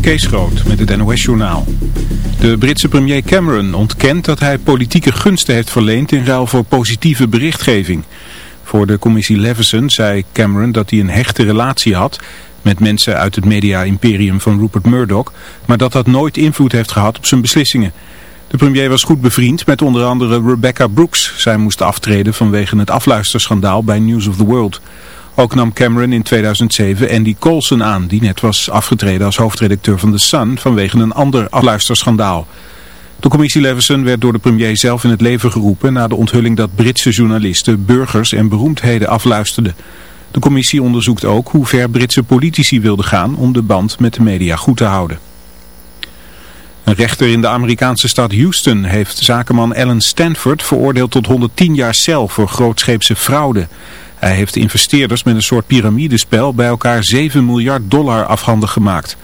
Kees Groot met het NOS-journaal. De Britse premier Cameron ontkent dat hij politieke gunsten heeft verleend in ruil voor positieve berichtgeving. Voor de commissie Leveson zei Cameron dat hij een hechte relatie had met mensen uit het media-imperium van Rupert Murdoch, maar dat dat nooit invloed heeft gehad op zijn beslissingen. De premier was goed bevriend met onder andere Rebecca Brooks. Zij moest aftreden vanwege het afluisterschandaal bij News of the World. Ook nam Cameron in 2007 Andy Coulson aan, die net was afgetreden als hoofdredacteur van The Sun vanwege een ander afluisterschandaal. De commissie Leveson werd door de premier zelf in het leven geroepen na de onthulling dat Britse journalisten, burgers en beroemdheden afluisterden. De commissie onderzoekt ook hoe ver Britse politici wilden gaan om de band met de media goed te houden. Een rechter in de Amerikaanse stad Houston heeft zakenman Alan Stanford veroordeeld tot 110 jaar cel voor grootscheepse fraude. Hij heeft investeerders met een soort piramidespel bij elkaar 7 miljard dollar afhandig gemaakt.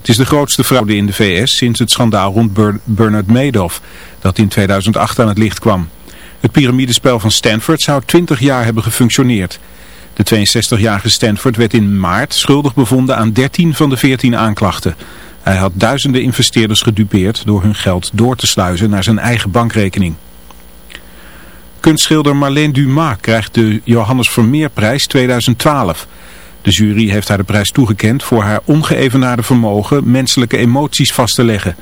Het is de grootste fraude in de VS sinds het schandaal rond Bernard Madoff, dat in 2008 aan het licht kwam. Het piramidespel van Stanford zou 20 jaar hebben gefunctioneerd. De 62-jarige Stanford werd in maart schuldig bevonden aan 13 van de 14 aanklachten. Hij had duizenden investeerders gedupeerd door hun geld door te sluizen naar zijn eigen bankrekening. Kunstschilder Marleen Dumas krijgt de Johannes Vermeerprijs 2012. De jury heeft haar de prijs toegekend voor haar ongeëvenaarde vermogen menselijke emoties vast te leggen.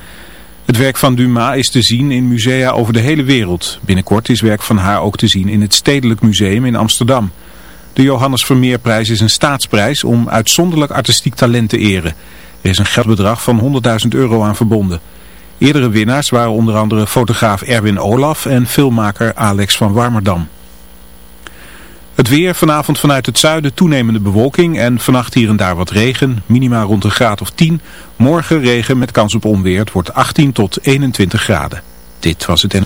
Het werk van Dumas is te zien in musea over de hele wereld. Binnenkort is werk van haar ook te zien in het Stedelijk Museum in Amsterdam. De Johannes Vermeerprijs is een staatsprijs om uitzonderlijk artistiek talent te eren. Er is een geldbedrag van 100.000 euro aan verbonden. Eerdere winnaars waren onder andere fotograaf Erwin Olaf en filmmaker Alex van Warmerdam. Het weer vanavond vanuit het zuiden toenemende bewolking en vannacht hier en daar wat regen, minima rond een graad of 10. Morgen regen met kans op onweer, het wordt 18 tot 21 graden. Dit was het en...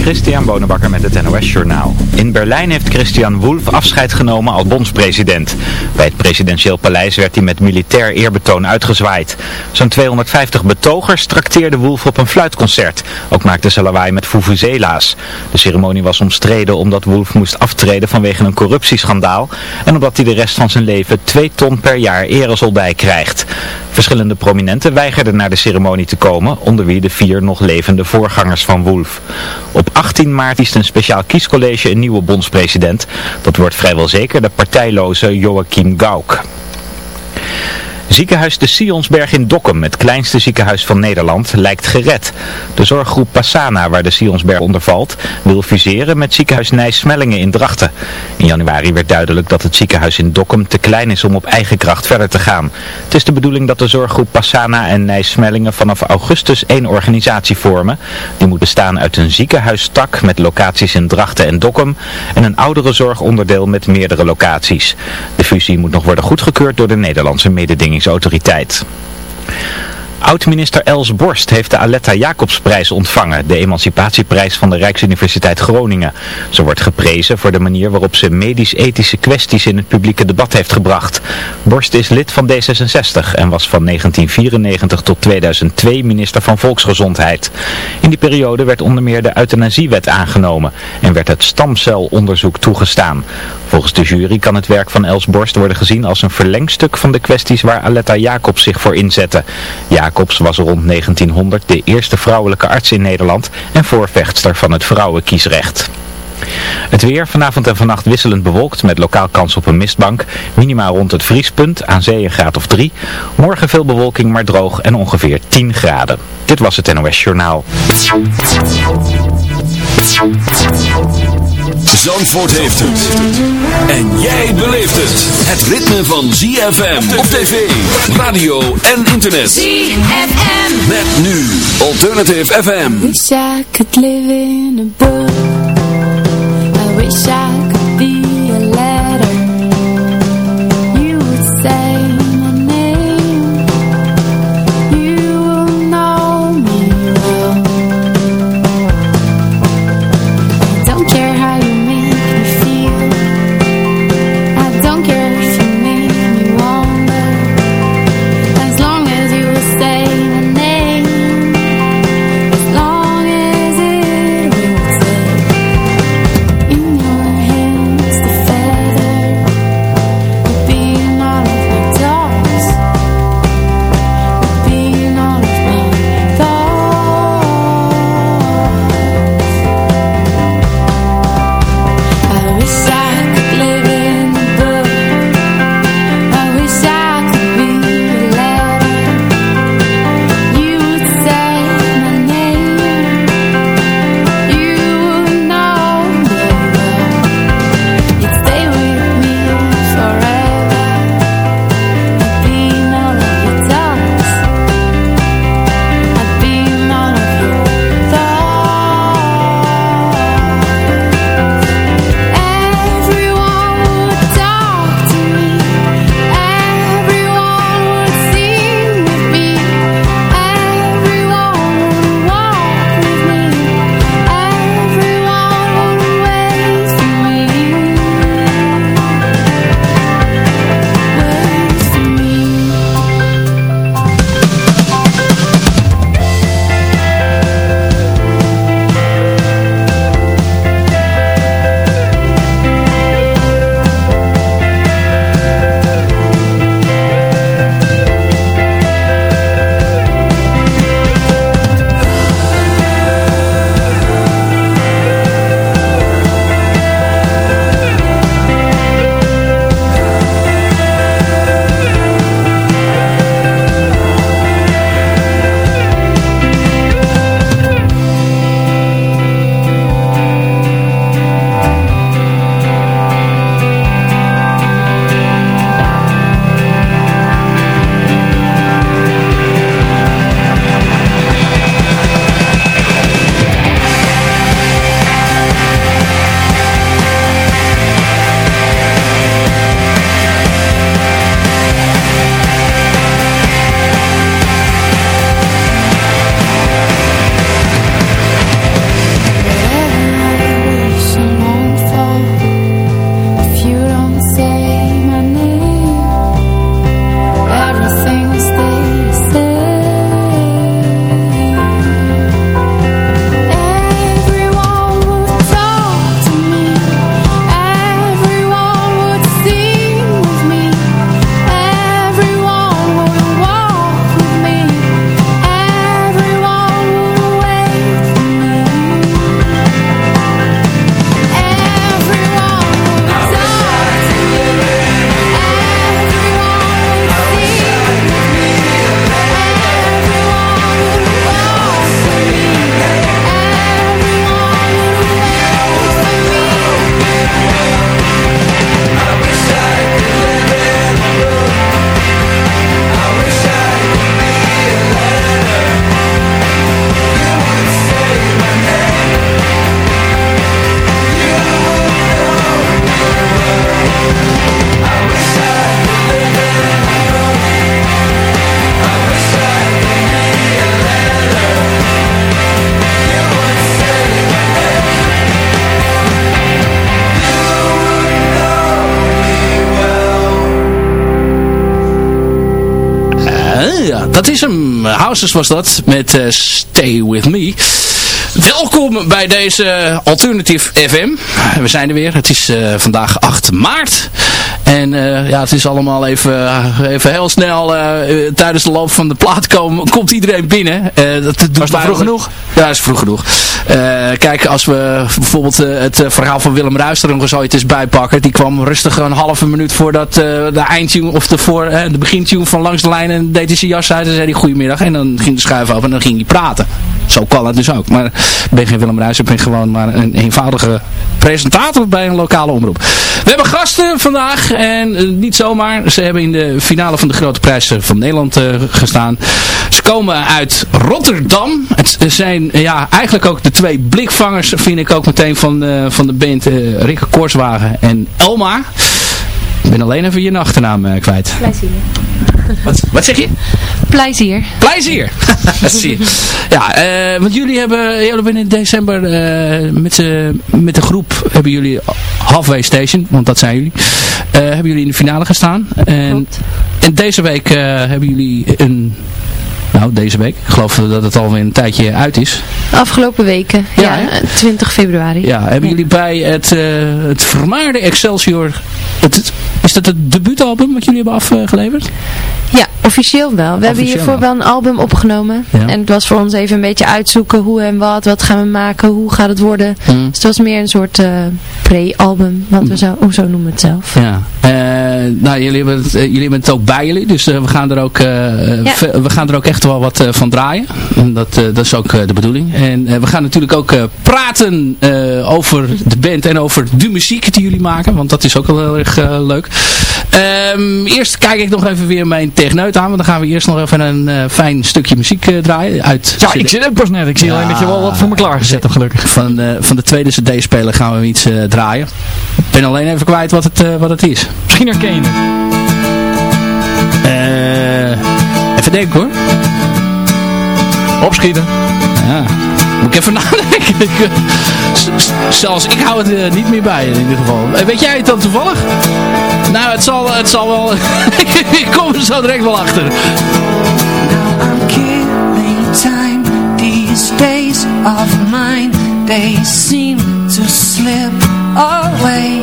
Christian Bonenbakker met het NOS Journaal. In Berlijn heeft Christian Wolff afscheid genomen als bondspresident. Bij het presidentieel paleis werd hij met militair eerbetoon uitgezwaaid. Zo'n 250 betogers trakteerden Wolff op een fluitconcert. Ook maakten ze lawaai met vuvuzela's. De ceremonie was omstreden omdat Wolff moest aftreden vanwege een corruptieschandaal. En omdat hij de rest van zijn leven 2 ton per jaar eresoldij krijgt. Verschillende prominenten weigerden naar de ceremonie te komen, onder wie de vier nog levende voorgangers van Wolff. Op 18 maart kiest een speciaal kiescollege een nieuwe bondspresident. Dat wordt vrijwel zeker de partijloze Joachim Gauck. Ziekenhuis de Sionsberg in Dokkum, het kleinste ziekenhuis van Nederland, lijkt gered. De zorggroep Passana, waar de Sionsberg onder valt, wil fuseren met ziekenhuis Nijs-Smellingen in Drachten. In januari werd duidelijk dat het ziekenhuis in Dokkum te klein is om op eigen kracht verder te gaan. Het is de bedoeling dat de zorggroep Passana en Nijs-Smellingen vanaf augustus één organisatie vormen. Die moet bestaan uit een ziekenhuisstak met locaties in Drachten en Dokkum en een oudere zorgonderdeel met meerdere locaties. De fusie moet nog worden goedgekeurd door de Nederlandse mededinging autoriteit. Oud-minister Els Borst heeft de Aletta Jacobsprijs ontvangen, de emancipatieprijs van de Rijksuniversiteit Groningen. Ze wordt geprezen voor de manier waarop ze medisch-ethische kwesties in het publieke debat heeft gebracht. Borst is lid van D66 en was van 1994 tot 2002 minister van Volksgezondheid. In die periode werd onder meer de euthanasiewet aangenomen en werd het stamcelonderzoek toegestaan. Volgens de jury kan het werk van Els Borst worden gezien als een verlengstuk van de kwesties waar Aletta Jacobs zich voor inzette. Jacobs was rond 1900 de eerste vrouwelijke arts in Nederland en voorvechtster van het vrouwenkiesrecht. Het weer vanavond en vannacht wisselend bewolkt met lokaal kans op een mistbank. Minima rond het vriespunt, aan zee een graad of 3. Morgen veel bewolking maar droog en ongeveer 10 graden. Dit was het NOS Journaal. Zandvoort heeft het. En jij beleeft het. Het ritme van ZFM op tv, radio en internet. ZFM. Met nu Alternative FM. Wish I could live in a book. Wish I could be a was dat, met uh, Stay With Me. Welkom bij deze Alternative FM. We zijn er weer. Het is uh, vandaag 8 maart. En uh, ja, het is allemaal even, even heel snel. Uh, tijdens de loop van de plaat komen, komt iedereen binnen. dat, dat Was vroeg genoeg? Ja, dat is vroeg genoeg. Kijk, als we bijvoorbeeld het verhaal van Willem Ruijs er nog eens eens bijpakken. Die kwam rustig een halve minuut voordat de eindtune of de, voor, de begintune van Langs de Lijn. En deed hij zijn jas uit en zei hij goedemiddag. En dan ging de schuif open en dan ging hij praten. Zo kan het dus ook. Maar ik ben geen Willem Ruijs, ik ben gewoon maar een eenvoudige presentator bij een lokale omroep. We hebben gasten vandaag en niet zomaar. Ze hebben in de finale van de Grote Prijs van Nederland gestaan. Ze komen uit Rotterdam. Het zijn ja, eigenlijk ook de twee blikvangers vind ik ook meteen van, uh, van de band Rikke Korswagen en Elma. Ik ben alleen even je achternaam kwijt. Plezier. Wat, wat zeg je? Plezier. Plezier. Zie je. Ja, uh, want jullie hebben, jullie hebben in december uh, met, met de groep hebben jullie Halfway Station, want dat zijn jullie, uh, hebben jullie in de finale gestaan. En, en deze week hebben jullie een nou, deze week. Ik geloof dat het alweer een tijdje uit is. Afgelopen weken, ja, ja 20 februari. Ja, hebben jullie bij het, uh, het vermaarde Excelsior, het, is dat het debuutalbum wat jullie hebben afgeleverd? Ja, officieel wel. We hebben hiervoor wel een album opgenomen. En het was voor ons even een beetje uitzoeken hoe en wat, wat gaan we maken, hoe gaat het worden. Mm. Dus het was meer een soort uh, pre-album, wat we zo, hoe zo noemen het zelf. Ja. Uh, nou, jullie hebben, het, jullie hebben het ook bij jullie, dus we, gaan er ook, we gaan er ook echt wel wat van draaien. En dat, dat is ook de bedoeling. En we gaan natuurlijk ook praten over de band en over de muziek die jullie maken, want dat is ook wel heel erg leuk. Um, eerst kijk ik nog even weer mijn techneut aan, want dan gaan we eerst nog even een uh, fijn stukje muziek uh, draaien. Uit ja, ik zit ook pas net. Ik zie ja, alleen dat je wel wat voor me klaargezet hebt, gelukkig. Van, uh, van de tweede cd-speler gaan we iets draaien. Ik ben alleen even kwijt wat het, wat het is. Misschien herken je even denken hoor. Opschieten. Ja. Moet ik even nadenken. Zelfs ik hou het uh, niet meer bij in ieder geval. Uh, weet jij het dan toevallig? Nou, het zal, het zal wel... ik kom er zo direct wel achter. Now I'm killing time. These days of mine, they seem to slip away.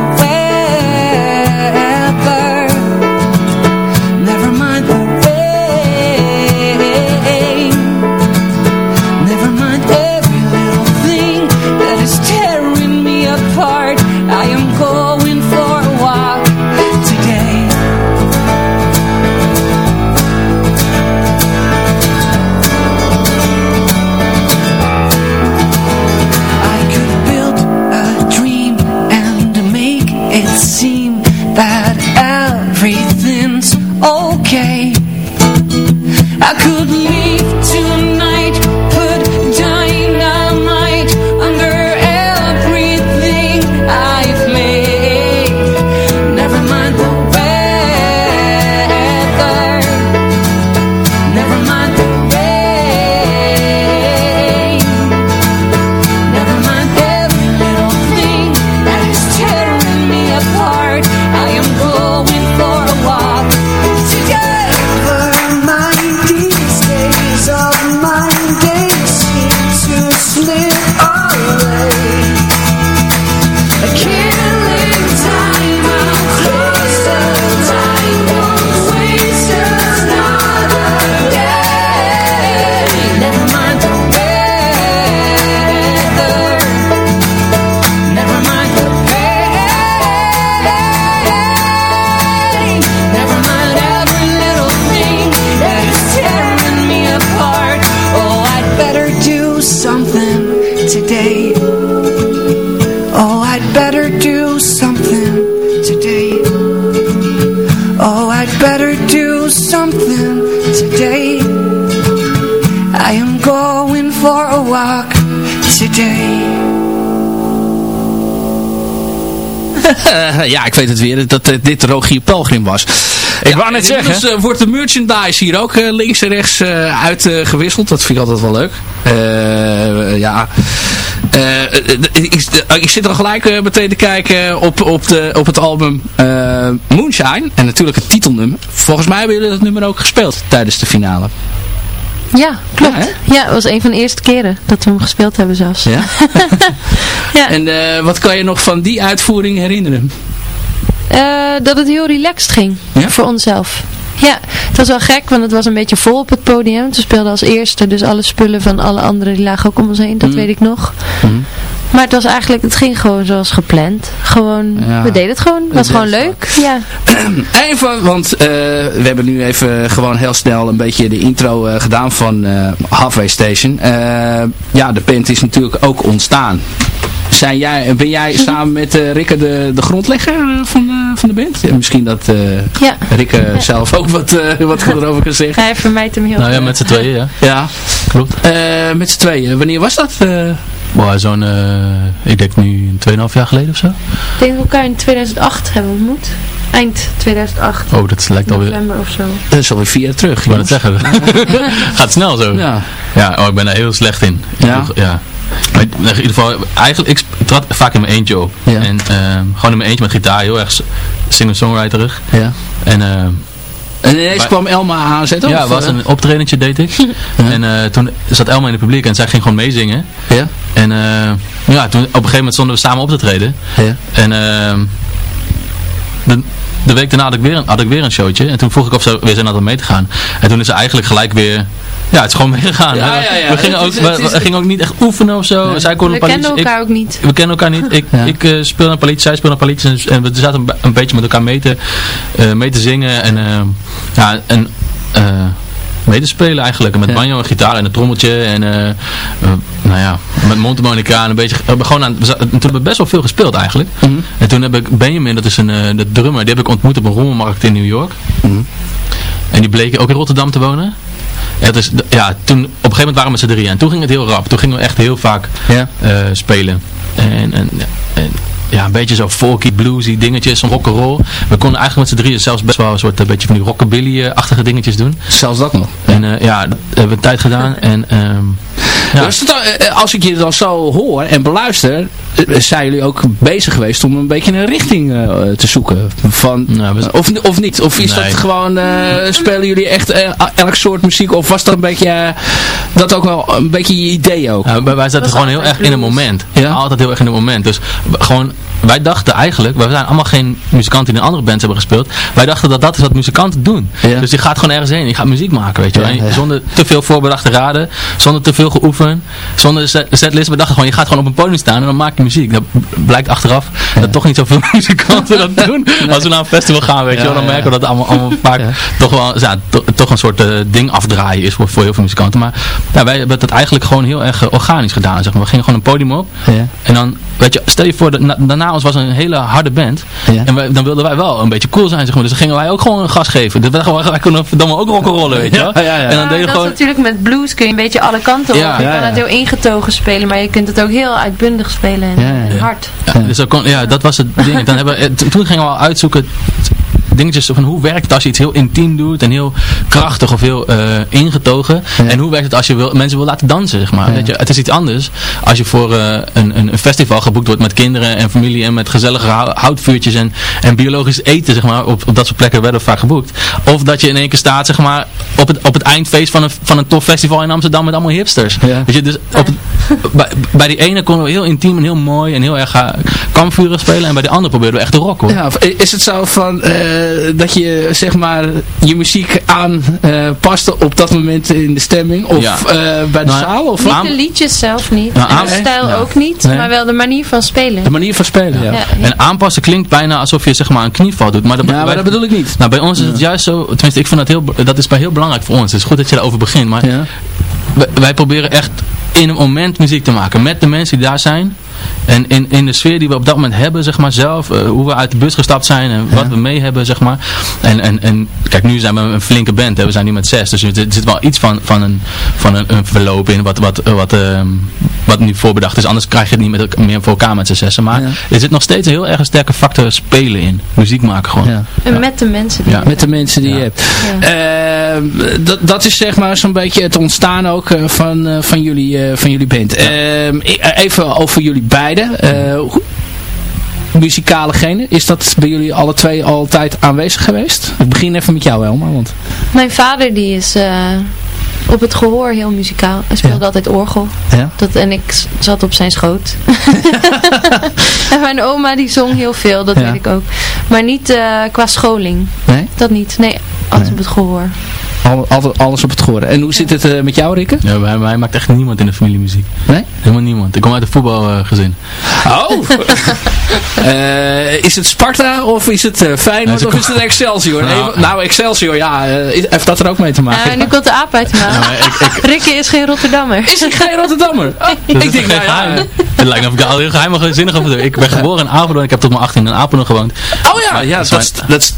ja, ik weet het weer, dat uh, dit Rogier Pelgrim was. Ik wou net zeggen. Dus wordt de merchandise hier ook links en rechts uitgewisseld. dat vind ik altijd wel leuk. ja... ik, ik, zit al gelijk meteen te kijken op, op, de, op het album Moonshine. En natuurlijk het titelnummer. Volgens mij hebben jullie dat nummer ook gespeeld tijdens de finale. Ja, klopt. Ja, het was een van de eerste keren dat we hem gespeeld hebben zelfs. Ja? ja. En uh, wat kan je nog van die uitvoering herinneren? Uh, dat het heel relaxed ging. Ja? Voor onszelf. Ja, het was wel gek, want het was een beetje vol op het podium. We speelden als eerste, dus alle spullen van alle anderen die lagen ook om ons heen, dat mm. weet ik nog. Mm. Maar het was eigenlijk, het ging gewoon zoals gepland. Gewoon, we deden het gewoon. Het was gewoon leuk. Ja. Even, want uh, we hebben nu even gewoon heel snel een beetje de intro uh, gedaan van uh, Halfway Station. ja, de band is natuurlijk ook ontstaan. Zijn jij, ben jij samen met uh, Rikke de, de grondlegger van, uh, van de band? Ja, misschien dat uh, ja. Rikke zelf ook wat, wat erover kan zeggen. Hij vermijdt hem heel Nou ja, met z'n tweeën, ja. Ja, klopt. met z'n tweeën. Wanneer was dat? Wow, zo'n, ik denk nu 2,5 jaar geleden of zo. Ik denk dat we elkaar in 2008 hebben ontmoet. Eind 2008. Oh, dat lijkt alweer... November of zo. Dat is alweer vier jaar terug. Ik wou het zeggen. Gaat snel zo. Ja. Ja, oh, ik ben daar heel slecht in. Ja? ja. Maar in ieder geval, eigenlijk, ik trad vaak in mijn eentje op. Ja. En uh, gewoon in mijn eentje met gitaar, heel erg singer-songwriterig. Ja. En... Uh, en ineens kwam Elma aanzetten? Ja, was een optredentje deed ik. En uh, toen zat Elma in het publiek en zij ging gewoon meezingen. Ja. En uh, ja, toen op een gegeven moment stonden we samen op te treden. Ja. En uh, de, de week daarna had ik, weer een, had ik weer een showtje. En toen vroeg ik of ze weer zijn hadden mee te gaan. En toen is ze eigenlijk gelijk weer ja, het is gewoon meegegaan. Ja, ja, ja. We, gingen ook, we, gingen ook niet echt oefenen of zo. Zij we kennen elkaar ook niet. We kennen elkaar niet. Ik, ik uh, speel een politie, zij speelt een politie. En, we zaten een, een, beetje met elkaar mee te, uh, mee te zingen. En, uh, ja, en mee te spelen eigenlijk. Met banjo en gitaar en een trommeltje. En nou ja, met mondharmonica en een beetje... We gewoon aan, toen hebben we best wel veel gespeeld eigenlijk. Mm -hmm. En toen heb ik Benjamin, dat is een de drummer, die heb ik ontmoet op een rommelmarkt in New York. Mm -hmm. En die bleek ook in Rotterdam te wonen. Ja, dus, ja, toen, op een gegeven moment waren we met z'n drieën. En toen ging het heel rap. Toen gingen we echt heel vaak ja. uh, spelen. En, en, en, ja, een beetje zo folky, bluesy dingetjes, zo'n rock'n'roll. We konden eigenlijk met z'n drieën zelfs best wel een soort een beetje van die rockabilly-achtige dingetjes doen. Zelfs dat nog. En uh, ja, dat hebben we een tijd gedaan. En um, ja. Dus als ik je dan zo hoor en beluister, zijn jullie ook bezig geweest om een beetje een richting uh, te zoeken? Van, nou, we... of, of niet? Of is nee. dat gewoon, uh, spelen jullie echt uh, elk soort muziek? Of was dat een beetje, dat ook wel een beetje je idee ook? Ja, wij zaten gewoon heel erg in een moment. Ja? Altijd heel erg in een moment. Dus gewoon wij dachten eigenlijk, we zijn allemaal geen muzikanten die in andere bands hebben gespeeld. Wij dachten dat dat is wat muzikanten doen. Ja. Dus je gaat gewoon ergens heen. Je gaat muziek maken, weet je wel. Ja, zonder te veel voorbedachte raden. Zonder te veel geoefend. Zonder setlist. We dachten gewoon, je gaat gewoon op een podium staan en dan maak je muziek. Dat blijkt achteraf dat toch niet zoveel muzikanten dat doen. Als we naar een festival gaan, weet je wel. Dan merken we dat het allemaal, allemaal vaak toch wel ja, to, toch een soort uh, ding afdraaien is voor, voor heel veel muzikanten. Maar ja, wij hebben dat eigenlijk gewoon heel erg uh, organisch gedaan. Zeg maar. We gingen gewoon een podium op. En dan, weet je, stel je voor, dat, na, daarna ons was een hele harde band. Ja. En wij, dan wilden wij wel een beetje cool zijn, zeg maar. Dus dan gingen wij ook gewoon een gas geven. Dus wij, wij konden verdomme ook rock'n'rollen, weet je ja, ja, ja. En dan deed je gewoon... natuurlijk met blues kun je een beetje alle kanten op. Ja. Je kan het heel ingetogen spelen, maar je kunt het ook heel uitbundig spelen en, en hard. Ja, dus dat, kon, ja, dat was het ding. Dan hebben we, toen gingen we al uitzoeken dingetjes van hoe werkt het als je iets heel intiem doet en heel krachtig of heel uh, ingetogen. Ja. En hoe werkt het als je wil, mensen wil laten dansen, zeg maar. Ja. Weet je, het is iets anders als je voor uh, een, een festival geboekt wordt met kinderen en familie en met gezellige houtvuurtjes en, en biologisch eten, zeg maar. Op, op dat soort plekken werden we vaak geboekt. Of dat je in één keer staat, zeg maar, op het, op het eindfeest van een, van een tof festival in Amsterdam met allemaal hipsters. Ja. Weet je, dus op het, bij, bij die ene konden we heel intiem en heel mooi en heel erg uh, kampvuren spelen en bij de andere probeerden we echt te rocken hoor. Ja, is het zo van dat je zeg maar je muziek aanpaste op dat moment in de stemming of Ja. bij de Nou, zaal? Of Niet aan- de liedjes zelf niet. Nou, aan- de stijl ja. ook niet, Nee. maar wel de manier van spelen. de manier van spelen? Ja, Ja. En aanpassen klinkt bijna alsof je zeg maar een knieval doet. Maar dat, Ja, maar dat bedoel ik niet. Nou, bij ons is het juist zo, tenminste ik vind dat heel, dat is bij heel belangrijk voor ons. Het is goed dat je daarover begint, maar wij, wij proberen echt in een moment muziek te maken met de mensen die daar zijn. En in, in de sfeer die we op dat moment hebben, zeg maar, zelf, eh, hoe we uit de bus gestapt zijn en wat we mee hebben, zeg maar. En, en, en kijk, nu zijn we een flinke band, hè. we zijn nu met zes, dus er zit wel iets van, van, een, van een, een verloop in, wat, wat, wat, ehm, wat nu voorbedacht is. Anders krijg je het niet met, meer voor elkaar met z'n zessen. Maar er zit nog steeds een heel erg een sterke factor spelen in. Muziek maken gewoon. Ja. En met de mensen die ja. Met de mensen die je hebt. Uh, dat, dat is zeg maar zo'n beetje het ontstaan ook uh, van, uh, van, jullie, van jullie band. Ehm, even over jullie beiden muzikale gene. Is dat bij jullie alle twee altijd aanwezig geweest? Ik begin even met jou Elma. Want... Mijn vader die is uh, op het gehoor heel muzikaal. Hij speelde altijd orgel. Ja? Dat, en ik zat op zijn schoot. en mijn oma die zong heel veel, dat weet ik ook. Maar niet uh, qua scholing. Nee? Dat niet. Nee, altijd nee. op het gehoor. Al, alles op het gehoor. En hoe zit het uh, met jou, Rikke? Ja, bij mij maakt echt niemand in de familie muziek. Nee? Helemaal niemand. Ik kom uit een voetbalgezin. oh! uh, is het Sparta of is het uh, Feyenoord of is het Excelsior? Nou, nou Excelsior, ja. heeft dat er ook mee te maken? Ja, nu komt de aap uit de ik, ik... Rikke is geen Rotterdammer. Is hij geen Rotterdammer? Oh, ik denk, nou ja. Het lijkt me of ik al heel geheimig zinnig over Ik ben geboren in Apeldoorn. Ik heb tot mijn 18 in Apeldoorn gewoond. Oh ja, ja dat, dat,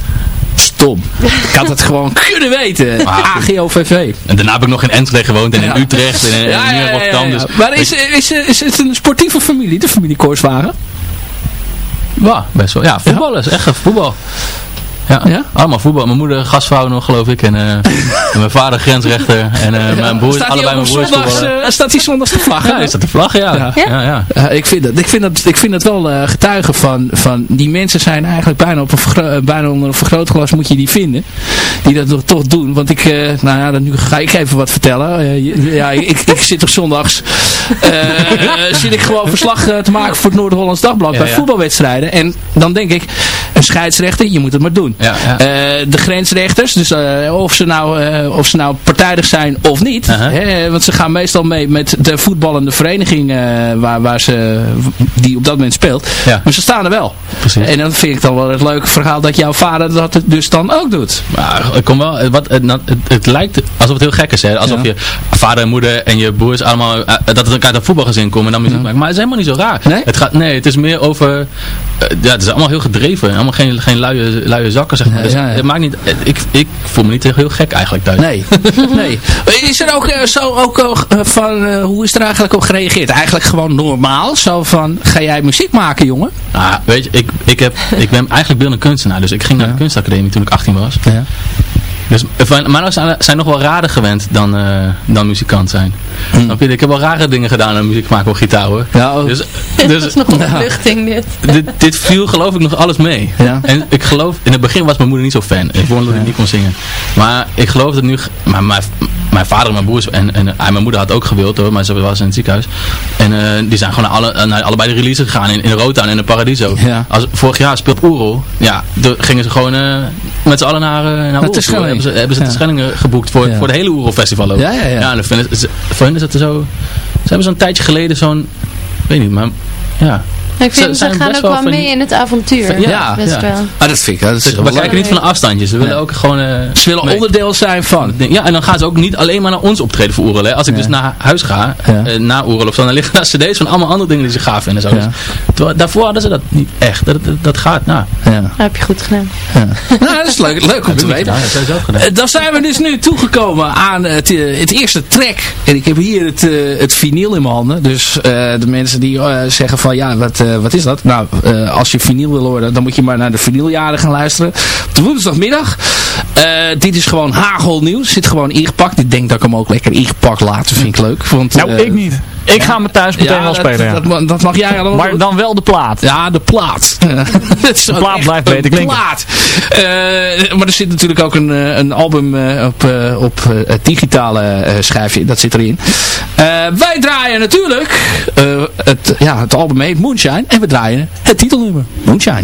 Ik had het gewoon kunnen weten. AGOVV. En daarna heb ik nog in Enschede gewoond en in Utrecht en in, ja, in Rotterdam. Dus maar is, is, is, het een sportieve familie, de familie Koorswagen? Ja, best wel. Ja, voetbal is echt voetbal. Ja, ja? allemaal voetbal. Mijn moeder gastvrouw nog geloof ik. En, uh, en mijn vader grensrechter. En uh, mijn broers, allebei mijn broers zondags, uh, Staat hij zondags de vlag? Ja, is dat de vlag? Ja. ja? ja, ik, vind dat, ik, vind dat, ik vind dat wel getuigen van, van... Die mensen zijn eigenlijk bijna, op een bijna onder een vergrootglas moet je die vinden. Die dat toch, toch doen. Want ik, nou ja, dan nu ga ik even wat vertellen. ja, ik, ik zit toch zondags... zit ik gewoon verslag te maken voor het Noord-Hollands Dagblad. bij voetbalwedstrijden. En dan denk ik... Een scheidsrechter, je moet het maar doen. Ja, ja. Uh, de grensrechters, dus uh, of, ze nou, uh, of ze nou partijdig zijn of niet. -huh. hè, want ze gaan meestal mee met de voetballende vereniging waar, waar ze, die op dat moment speelt. Ja. Maar ze staan er wel. Precies. En dan vind ik dan wel het leuke verhaal dat jouw vader dat dus dan ook doet. Maar kom wel, wat, het, het, het, lijkt alsof het heel gek is. Hè? Alsof je vader en moeder en je broers allemaal, dat het uit een voetbalgezin komen en dan muziek maken. Maar het is helemaal niet zo raar. Nee? Het gaat, nee, het is meer over, ja, het is allemaal heel gedreven. Allemaal geen, geen luie, luie zakken zeg maar. Dus het maakt niet, ik, ik voel me niet heel gek eigenlijk thuis. Nee. nee. Is er ook uh, zo ook van, hoe is er eigenlijk op gereageerd? Eigenlijk gewoon normaal? Zo van, ga jij muziek maken jongen? Nou, weet je, ik, ik, heb, ik ben eigenlijk beeldend kunstenaar. Dus ik ging naar de kunstacademie toen ik 18 was. Ja. Dus, maar zijn, zijn nog wel rader gewend dan, uh, dan muzikant zijn. Mm. Ik heb wel rare dingen gedaan aan muziek maken op gitaar hoor. Ja, oh. dus, dus, dat is nog een opluchting dit. dit. Dit viel geloof ik nog alles mee. Ja. En ik geloof, in het begin was mijn moeder niet zo fan. Ik vond dat ik niet kon zingen. Maar ik geloof dat nu, maar mijn, mijn vader en mijn broers en, en, en, mijn moeder had ook gewild hoor, maar ze was in het ziekenhuis. En uh, die zijn gewoon naar, alle, naar allebei de releases gegaan in, in Rotterdam en in Paradiso. Ja. Als, vorig jaar speelt Oerol, ja, gingen ze gewoon uh, met z'n allen naar, uh, naar Oerol. Hebben ze, hebben ze ja. de Schellingen geboekt voor, ja. voor de hele Oerol Festival ook. Ja, ja, ja. ja vinden, ze, voor hen is het zo... Ze hebben zo'n tijdje geleden zo'n... weet niet, maar... Ja, ik vind, ze, ze gaan ook wel mee in het avontuur. Ja, best wel. Ah, dat vind ik. Dat is we kijken niet van een afstandje. Ze willen ook gewoon... Uh, ze willen mee. onderdeel zijn van. Ja, en dan gaan ze ook niet alleen maar naar ons optreden voor Oerel. Als ik dus naar huis ga, uh, naar Oerel of zo, dan liggen daar cd's van allemaal andere dingen die ze gaaf vinden. Zo. Dus, daarvoor hadden ze dat niet echt. Dat, dat, dat gaat, nou. Ja. Dat heb je goed gedaan. nou, dat is leuk, leuk om te weten. Uh, dan zijn we dus nu toegekomen aan het, het eerste track. En ik heb hier het, het vinyl in mijn handen. Dus de mensen die zeggen van, ja, wat, wat is dat? Nou, uh, als je vinyl wil horen, dan moet je maar naar de vinyljaren gaan luisteren. Op de woensdagmiddag. Uh, dit is gewoon hagelnieuws. Zit gewoon ingepakt. Ik denk dat ik hem ook lekker ingepakt laat. vind ik leuk. Want, nou, ik niet. Ik ga me thuis meteen wel spelen. Ja. Dat, dat, mag jij allemaal. Maar dan wel de plaat. Ja, de plaat. de plaat blijft beter klinken. plaat. Uh, maar er zit natuurlijk ook een, een album uh, op, op het digitale schijfje. Dat zit erin. wij draaien natuurlijk het, ja, het album heet Moonshine. En we draaien het titelnummer. Moonshine.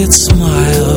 it smile.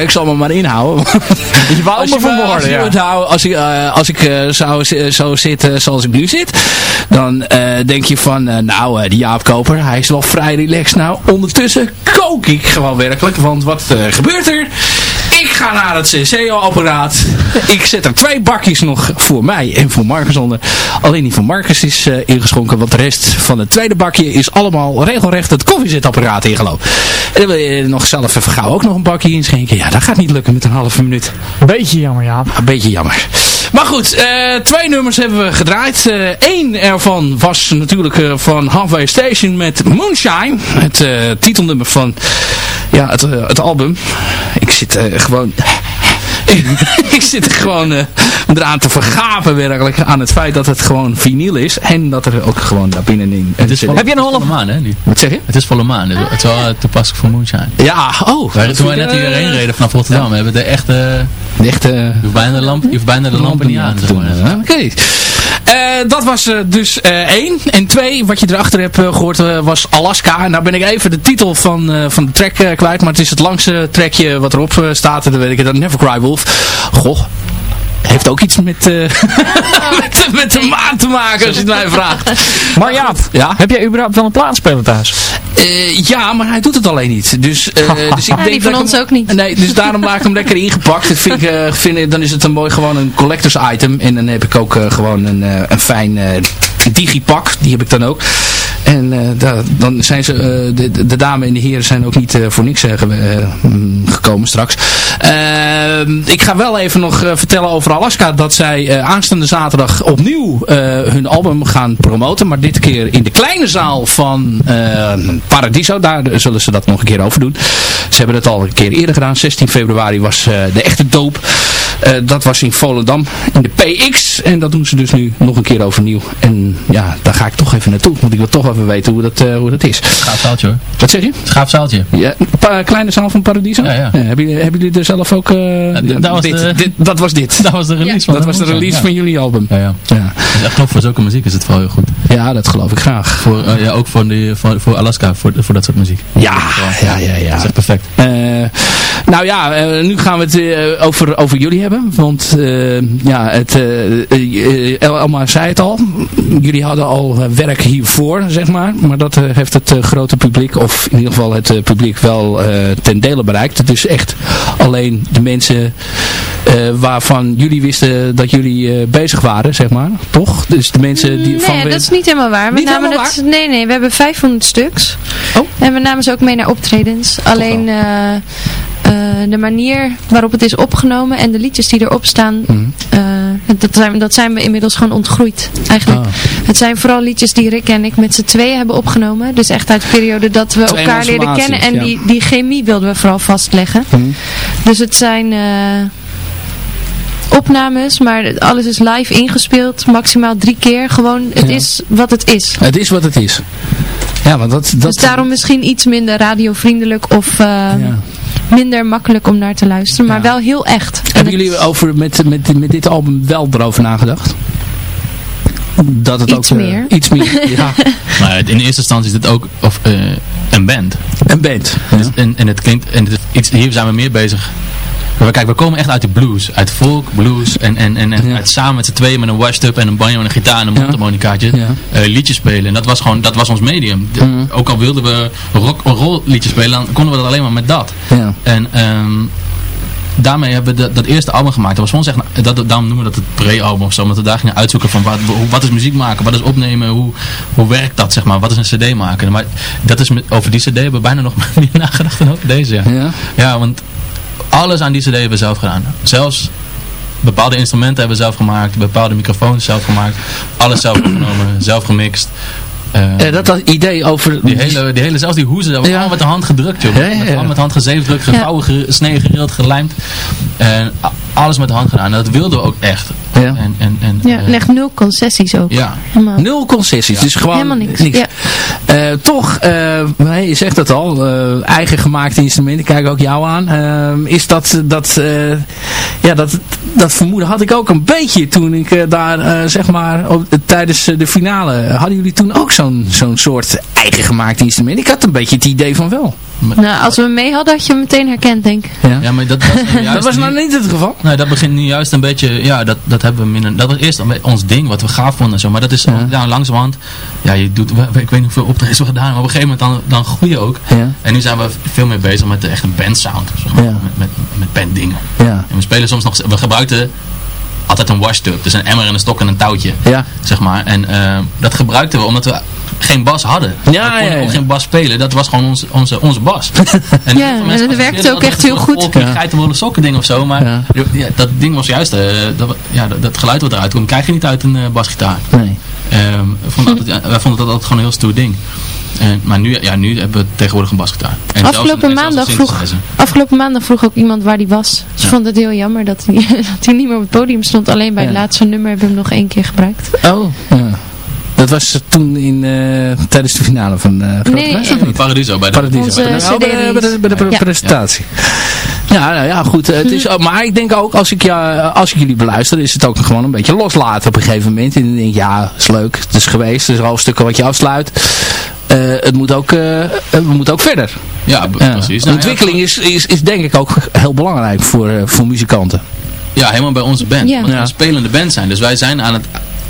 Ik zal me maar inhouden. je wou me vermoorden, ja. Nou, als ik, uh, als ik uh, zou zo zitten zoals ik nu zit, dan denk je van, nou, die Jaap Koper, hij is wel vrij relaxed. Nou, ondertussen kook ik gewoon werkelijk, want wat gebeurt er? Ik ga naar het CC-apparaat. Ik zet er twee bakjes nog voor mij en voor Marcus onder. Alleen die van Marcus is uh, ingeschonken, want de rest van het tweede bakje is allemaal regelrecht het koffiezetapparaat ingelopen. En dan wil je nog zelf even gauw ook nog een bakje inschenken. Ja, dat gaat niet lukken met een halve minuut. Beetje jammer, ja. Een beetje jammer. Maar goed, uh, twee nummers hebben we gedraaid. Eén uh, ervan was natuurlijk uh, van Halfway Station met Moonshine. Het titelnummer van ja, het, het album. Ik zit gewoon ik zit er gewoon uh, eraan te vergaven werkelijk aan het feit dat het gewoon vinyl is. En dat er ook gewoon daar binnenin... Het is vol, heb je een volle maan hè nu? Wat zeg je? Het is volle maan. Het is wel toepasselijk voor Moonshine. Ja, oh. Toen wij net hierheen reden vanaf Rotterdam, ja. hebben de echte... De echte... Je hoeft bijna de, lamp, je hoeft bijna de lampen niet aan te doen. Oké. Uh, dat was uh, dus uh, één. En twee, wat je erachter hebt gehoord, was Alaska. Nou ben ik even de titel van, van de track kwijt. Maar het is het langste trackje wat erop staat. En dan weet ik het. Never Cry Wolf. Goh, heeft ook iets met, uh, met, met, de maan te maken, als je het mij vraagt. Maar Jaap, ja? heb jij überhaupt wel een plaatspeler thuis? Uh, ja, maar hij doet het alleen niet. Dus, uh, dus ik denk die van ons ook niet. Nee, dus daarom maak ik hem lekker ingepakt. Dat vind ik, vind, dan is het een mooi gewoon een collectors item. En dan heb ik ook gewoon een, een fijn digipak. Die heb ik dan ook. En uh, dan zijn ze, uh, de, de, dame en de heren zijn ook niet uh, voor niks mm, gekomen straks. Ehm, ik ga wel even nog vertellen over Alaska dat zij aanstaande zaterdag opnieuw hun album gaan promoten. Maar dit keer in de kleine zaal van Paradiso. Daar zullen ze dat nog een keer over doen. Ze hebben het al een keer eerder gedaan. 16 februari was de echte doop. Dat was in Volendam in de PX. En dat doen ze dus nu nog een keer overnieuw. En ja, daar ga ik toch even naartoe. Want ik wil toch even weten hoe dat, uh, hoe dat is. Schaafzaaltje hoor. Wat zeg je? Schaafzaaltje. Ja, een kleine zaal van Paradiso? Ja, ja. hebben, jullie, hebben jullie er zelf ook... Dat, was dit, de, dit, dat was dit. Dat was de release van Dat was de release van jullie album. Ja, ja. ja. Dus echt voor zulke muziek is het wel heel goed. Ja, dat geloof ik graag. Voor, uh, ja, ook voor, die, voor, voor Alaska, voor, voor dat soort muziek. Ja, ja, ja. ja. Dat is echt perfect. nou ja, nu gaan we het over, over jullie hebben. Want ja, het, Elma zei het al. Jullie hadden al werk hiervoor, zeg maar. Maar dat heeft het grote publiek, of in ieder geval het publiek wel ten dele bereikt. Het is echt alleen de mensen waarvan jullie wisten dat jullie bezig waren, zeg maar. Toch? Dus de mensen die... Nee, van dat is niet helemaal waar. We niet namen waar? Nee, nee, we hebben 500 stuks. Oh. En we namen ze ook mee naar optredens. Alleen... de manier waarop het is opgenomen en de liedjes die erop staan, mm dat, zijn, dat zijn we inmiddels gewoon ontgroeid eigenlijk. Ah. Het zijn vooral liedjes die Rick en ik met z'n tweeën hebben opgenomen. Dus echt uit de periode dat we elkaar leerden kennen. En die, die chemie wilden we vooral vastleggen. Mhm. Dus het zijn... Uh, opnames, maar alles is live ingespeeld, maximaal drie keer. Gewoon, het is wat het is. Het is wat het is. Ja, want dat, dat... Dus daarom misschien iets minder radiovriendelijk of... Uh, ja minder makkelijk om naar te luisteren, maar wel heel echt. Hebben jullie over, met, met, met dit album wel erover nagedacht? Dat het iets ook, uh, meer. iets meer. ja. Maar in eerste instantie is dit ook of, uh, een band. Een band. Ja. Dus, en, en het klinkt, en het, iets, hier zijn we meer bezig kijk, we komen echt uit de blues. Uit folk, blues. En, en, en, en uit samen met z'n tweeën met een washed-up en een banjo en een gitaar en een mondharmonicaatje ja. uh, liedjes spelen. En dat was gewoon, dat was ons medium. De, mm. Ook al wilden we rock roll liedjes spelen, dan konden we dat alleen maar met dat. Ja. En um, daarmee hebben we dat eerste album gemaakt. Dat was ons echt, dat, daarom noemen we dat het pre-album of zo. Omdat we daar gingen uitzoeken van wat, wat is muziek maken, wat is opnemen, hoe, hoe werkt dat zeg maar, wat is een cd maken. Maar dat is over die cd hebben we bijna nog meer nagedacht dan over deze. Ja. ja want alles aan die cd hebben we zelf gedaan. Zelfs bepaalde instrumenten hebben we zelf gemaakt. Bepaalde microfoons zelf gemaakt. Alles zelf opgenomen. zelf gemixt. Uh, dat, dat idee over... Die hele, die hele, zelfs die hoezen, dat was allemaal met de hand gedrukt, joh. Allemaal met de hand gezeefdrukt, gevouwen, gesneden, gerild, gelijmd. En alles met de hand gedaan. En dat wilden we ook echt. Ja. En, en, en, ja, uh, echt nul concessies ook. Ja. Helemaal. Nul concessies, dus gewoon Helemaal niks. niks. Ja. Uh, toch, uh, je zegt het al, eigen gemaakte instrumenten, kijk ook jou aan. is dat, dat, ja, dat, dat vermoeden had ik ook een beetje toen ik daar, zeg maar, op, tijdens de finale, hadden jullie toen ook zo'n zo'n soort eigen gemaakt instrument? Ik had een beetje het idee van wel. Nou, als we hem mee hadden, had je hem meteen herkend, denk ik. Ja, ja maar dat, dat, dat was nou niet het geval? Nee, dat begint nu juist een beetje, ja, dat, dat hebben we minder, dat was eerst ons ding, wat we gaaf vonden en zo, maar dat is ja. ja langzamerhand, ja, je doet, ik weet niet hoeveel optredens we gedaan, maar op een gegeven moment dan, dan groei je ook. Ja. En nu zijn we veel meer bezig met de, echt een bandsound, zeg maar, Ja. met, met, met banddingen. Ja. En we spelen soms nog, we gebruikten altijd een washtub, dus een emmer en een stok en een touwtje, Ja. zeg maar. En eh, dat gebruikten we omdat we geen bas hadden. Ja, we konden ja, ook geen bas spelen, dat was gewoon onze, onze, onze bas. En Ja, en dat werkte ook dat echt heel een goed. Ja. geitenwolle sokken ding of zo, maar Ja. dat ding was juist, eh, dat, ja, dat, dat geluid wat eruit komt, krijg je niet uit een eh, basgitaar. Nee. Ehm, altijd, wij vonden dat altijd gewoon een heel stoer ding. En, maar nu, ja, nu hebben we tegenwoordig een basgitaar. En Afgelopen een- maandag een vroeg, afgelopen maandag vroeg ook iemand waar die was. Ze Ja. vond het heel jammer dat hij, dat hij niet meer op het podium stond. Alleen bij het laatste nummer hebben we hem nog één keer gebruikt. Oh. Ja. Dat was toen in, eh, tijdens de finale van uh, Grote Nee, Prijs, eh? Paradiso bij de... Paradiso. Onze Nou, bij, de, bij de, bij de pre- Ja. presentatie. Ja, nou ja, goed. Het is, maar ik denk ook, als ik, ja, als ik jullie beluister, is het ook gewoon een beetje loslaten op een gegeven moment. En dan denk ik, ja, is leuk. Het is geweest. Het is hoofdstukken wat je afsluit. Eh, het moet ook, eh, we moeten ook verder. Ja, precies. De Nou, ontwikkeling is, is, is denk ik ook heel belangrijk voor, eh, voor muzikanten. Ja, helemaal bij onze band. Ja. Want we Ja. een spelende band zijn. Dus wij zijn aan het,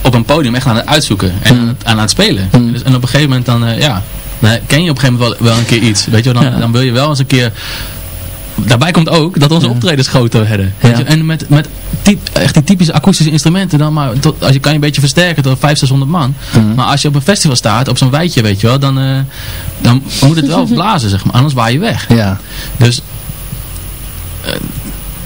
op een podium echt aan het uitzoeken. En Mm. aan, het, aan het spelen. Mm. Dus, en op een gegeven moment dan, eh, ja... Dan ken je op een gegeven moment wel, wel een keer iets. Weet je wel, dan, Ja. dan wil je wel eens een keer... Daarbij komt ook dat onze Ja. optredens groter werden. Ja. Weet je? En met, met typ, echt die typische akoestische instrumenten, dan maar tot, als je kan je een beetje versterken tot 500, 600 man. Mm. Maar als je op een festival staat, op zo'n weidje, weet je wel, dan, eh, dan moet het wel blazen, zeg maar. Anders waai je weg. Ja. Dus eh,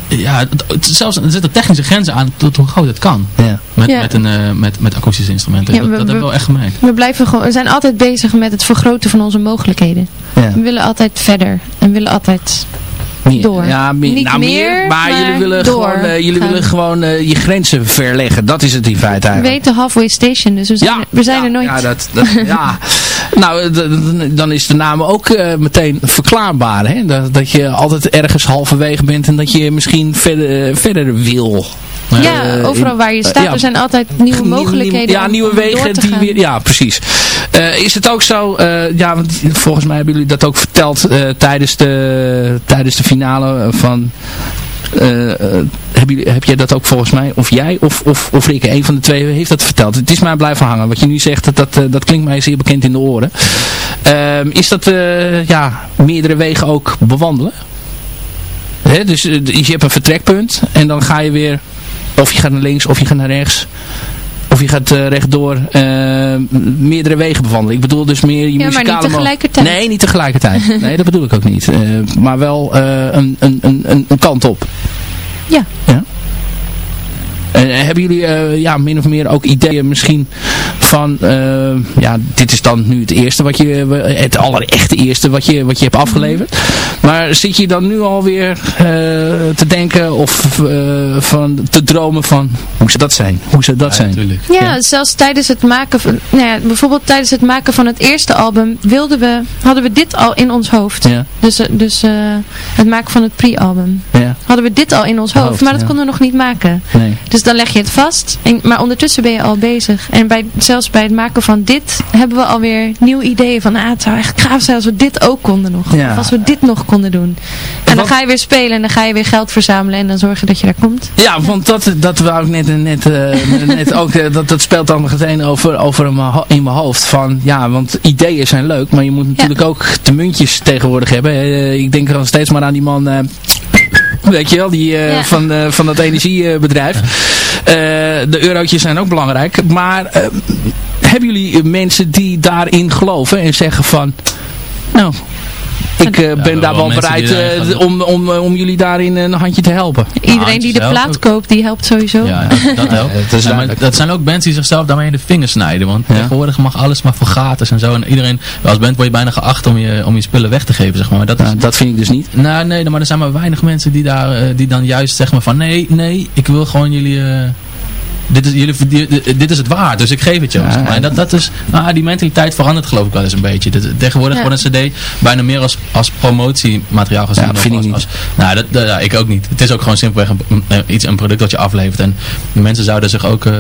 ja, het, het- zelfs er zitten technische grenzen aan tot hoe groot het kan. Ja. Met, Ja. met, een, eh, met, met akoestische instrumenten. Ja, dat, we- dat hebben we we- wel echt gemerkt. We, blijven gewoon, we zijn altijd bezig met het vergroten van onze mogelijkheden. Ja. We willen altijd verder. En we willen altijd... Meer. Door. Ja, meer, Niet nou, meer, meer, maar, maar jullie willen door gewoon, eh, jullie gaan. willen gewoon eh, je grenzen verleggen. Dat is het in feite We eigenlijk. weten halfway station, dus we zijn, er, we zijn ja, er nooit. Ja, dat, dat, ja. nou, eh, dan is de naam ook eh, meteen verklaarbaar. Hè? Dat, dat je altijd ergens halverwege bent en dat je misschien verder, verder wil. ja, Eh, overal waar je eh, staat, ja, er zijn altijd nieuwe Nieuw- mogelijkheden nieuw- ja, nieuwe wegen die gaan. weer. Ja, precies. Eh, is het ook zo, eh, ja, want volgens mij hebben jullie dat ook verteld eh, tijdens, de, tijdens de finale van. eh, eh, heb, jullie, heb jij dat ook volgens mij, of jij of, of, of Rikke, een van de twee heeft dat verteld. Het is mij blijven hangen. Wat je nu zegt, dat, dat, eh, dat klinkt mij zeer bekend in de oren. Ehm, is dat eh, ja, meerdere wegen ook bewandelen? Hè, dus eh, je hebt een vertrekpunt en dan ga je weer, of je gaat naar links of je gaat naar rechts. Of je gaat eh, rechtdoor eh, meerdere wegen bewandelen. Ik bedoel dus meer je Ja, maar muzikale... niet tegelijkertijd. Nee, niet tegelijkertijd. nee, dat bedoel ik ook niet. Eh, maar wel een, een, een, een een kant op. Ja. ja? En eh, hebben jullie eh, ja, min of meer ook ideeën misschien van, eh, ja, dit is dan nu het eerste wat je, het allerechte eerste wat je, wat je hebt afgeleverd. Maar zit je dan nu alweer eh te denken of eh, van, te dromen van, hoe zou dat zijn? Hoe zou dat zijn? natuurlijk. Ja, zelfs tijdens het maken van, nou ja, bijvoorbeeld tijdens het maken van het eerste album wilden we, hadden we dit al in ons hoofd. Ja, Dus, dus eh, het maken van het pre-album. ja, Hadden we dit al in ons hoofd, Hoofd, maar dat ja. konden we nog niet maken. nee. Dus dan leg je het vast, en, maar ondertussen ben je al bezig. En bij, zelfs bij het maken van dit hebben we alweer nieuwe ideeën van, ah, het zou echt gaaf zijn als we dit ook konden nog. Ja. Of als we dit nog konden doen. En dan ga je weer spelen en dan ga je weer geld verzamelen en dan zorgen dat je daar komt. Ja, want dat, dat wou ik net, net, eh, net ook, eh, dat, dat speelt dan meteen over, over in mijn hoofd. Van, ja, want ideeën zijn leuk, maar je moet natuurlijk ook de muntjes tegenwoordig hebben. Eh, ik denk dan steeds maar aan die man, weet je wel, die, eh, Ja. van, eh, van dat energiebedrijf. Eh, de eurotjes zijn ook belangrijk, maar eh, hebben jullie mensen die daarin geloven en zeggen van, nou... Ik eh, ben daar wel mensen bereid eh, gaan- om, om, om jullie daarin een handje te helpen. Iedereen die de plaat koopt, die helpt sowieso. Ja, dat, dat helpt. Ja, dat zijn ook bands die zichzelf daarmee in de vingers snijden. Want Ja. tegenwoordig mag alles maar voor gratis en zo. En iedereen, als band word je bijna geacht om je, om je spullen weg te geven, zeg maar. Dat is, dat vind ik dus niet. nou, nee, maar er zijn maar weinig mensen die, daar, eh, die dan juist zeggen maar van... Nee, nee, ik wil gewoon jullie... dit, is, jullie dit is het waard, dus ik geef het je. Ja. En dat, dat is, nou, die mentaliteit verandert geloof ik wel eens een beetje. Dat, tegenwoordig Ja. wordt een cd bijna meer als, als promotiemateriaal gezien. Ja, dat dan vind ik als, niet. als- nou, dat, dat- ja, ik ook niet. Het is ook gewoon simpelweg een, iets, een product dat je aflevert. En de mensen zouden zich ook... eh,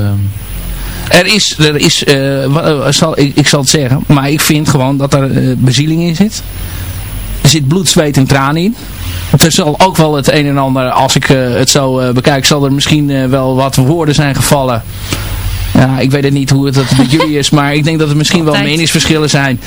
Er is, er is eh, eh, zal, ik, ik zal het zeggen, maar ik vind gewoon dat er bezieling in zit. Er zit bloed, zweet en tranen in. Er zal ook wel het een en ander, als ik het zo bekijk, zal er misschien wel wat woorden zijn gevallen ja, ik weet het niet hoe het, het met jullie is, maar ik denk dat er misschien wel meningsverschillen zijn.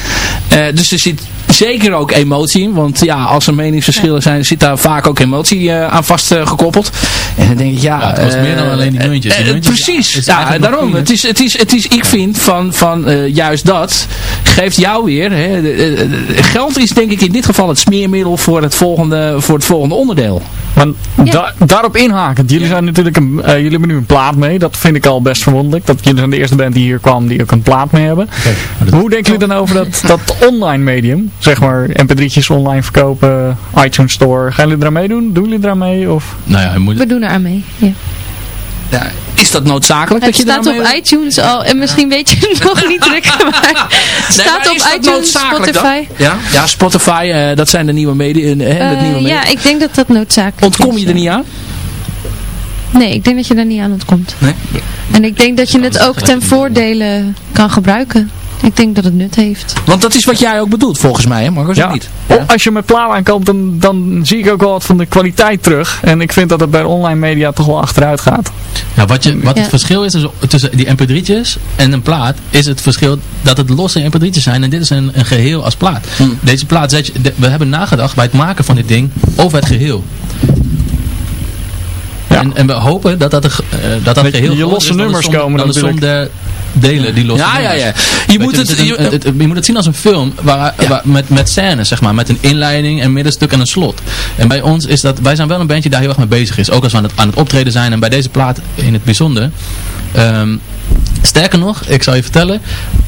dus er zit zeker ook emotie. Want ja, als er meningsverschillen zijn, zit daar vaak ook emotie uh, aan vastgekoppeld. Uh, en dan denk ik, ja... ja het was meer dan eh, alleen die muntjes. Die muntjes precies, ja, daarom. Het is, het, is, het is, ik vind van, van juist dat geeft jou weer... Hè, geld is denk ik in dit geval het smeermiddel voor het volgende, voor het volgende onderdeel. Want da daarop inhaken. Jullie zijn natuurlijk een, jullie hebben nu een plaat mee. Dat vind ik al best verwonderlijk. Dat jullie zijn de eerste band die hier kwam die ook een plaat mee hebben. Hoe denken jullie dan over dat, dat online medium? Zeg maar mp3'tjes online verkopen, iTunes Store. Gaan jullie eraan meedoen? Doen jullie eraan mee? Of? Nou ja, moet... We doen eraan mee, ja. Ja, is dat noodzakelijk het dat je staat op mee... iTunes al en misschien weet je het nog niet drukken maar het staat op iTunes, Spotify. Ja, ja Spotify, uh, dat zijn de nieuwe media. Uh, uh, nieuwe ja, ik denk dat dat noodzakelijk Ontkom je er niet aan? Nee, ik denk dat je er niet aan ontkomt. Nee? En ik denk dat je het ook ten voordele kan gebruiken. Ik denk dat het nut heeft. Want dat is wat jij ook bedoelt volgens mij, hè Marcus? Ja. Niet? Ja. Als je met plaat aankomt, dan, dan zie ik ook wel wat van de kwaliteit terug. En ik vind dat het bij online media toch wel achteruit gaat. Ja, wat, je, wat het verschil is, tussen die mp3'tjes en een plaat, is het verschil dat het losse mp3'tjes zijn. En dit is een, een geheel als plaat. Hm. Deze plaat, zet je, we hebben nagedacht bij het maken van dit ding over het geheel. Ja. En, en, we hopen dat dat, uh, dat, dat geheel... Je losse nummers komen dan natuurlijk delen die los ja, ja, ja. Je, moet het, je, moet het zien als een film waar, waar, met, met scènes, zeg maar. Met een inleiding, een middenstuk en een slot. En bij ons is dat, wij zijn wel een bandje daar heel erg mee bezig is. Ook als we aan het, aan het optreden zijn en bij deze plaat in het bijzonder. Um, sterker nog, ik zal je vertellen,